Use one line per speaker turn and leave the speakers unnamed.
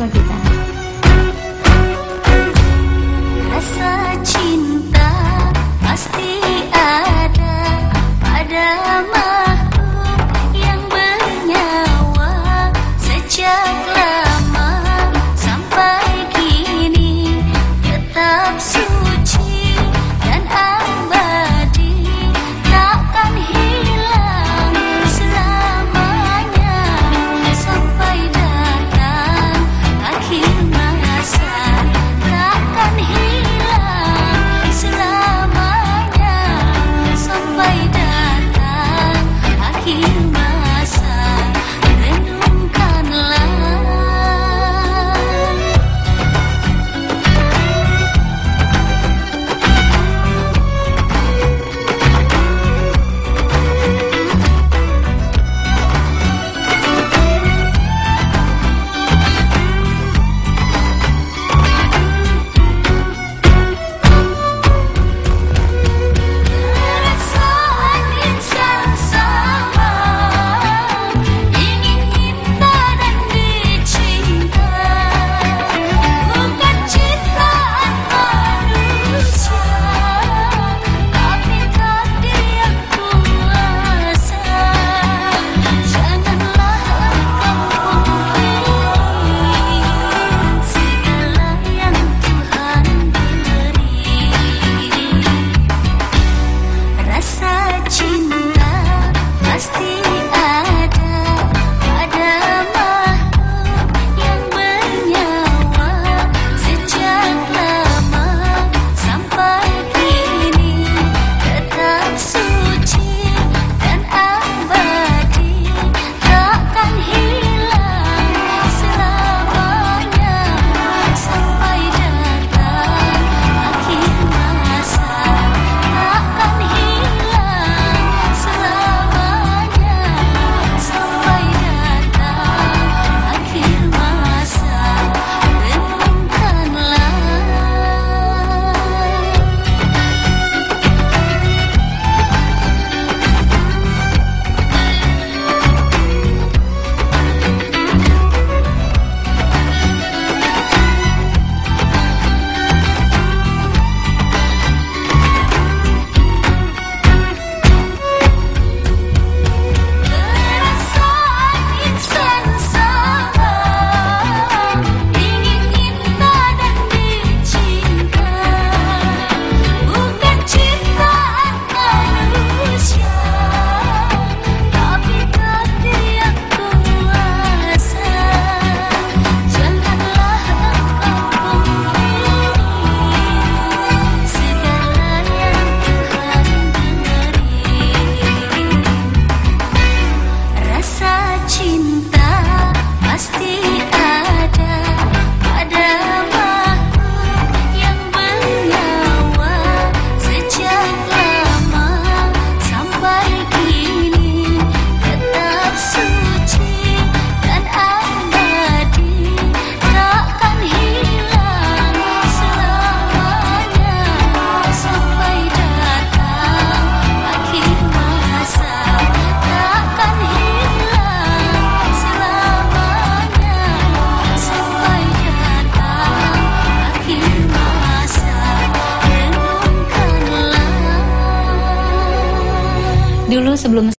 告诉大。Sebelum